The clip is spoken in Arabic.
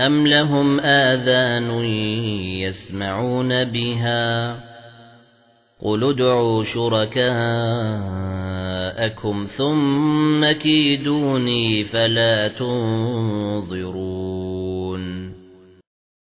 أَمْ لَهُمْ آذَانٌ يَسْمَعُونَ بِهَا قُلِ ادْعُوا شُرَكَاءَكُمْ ثُمَّ كِيدُونِي فَلَا تُنظِرُونِ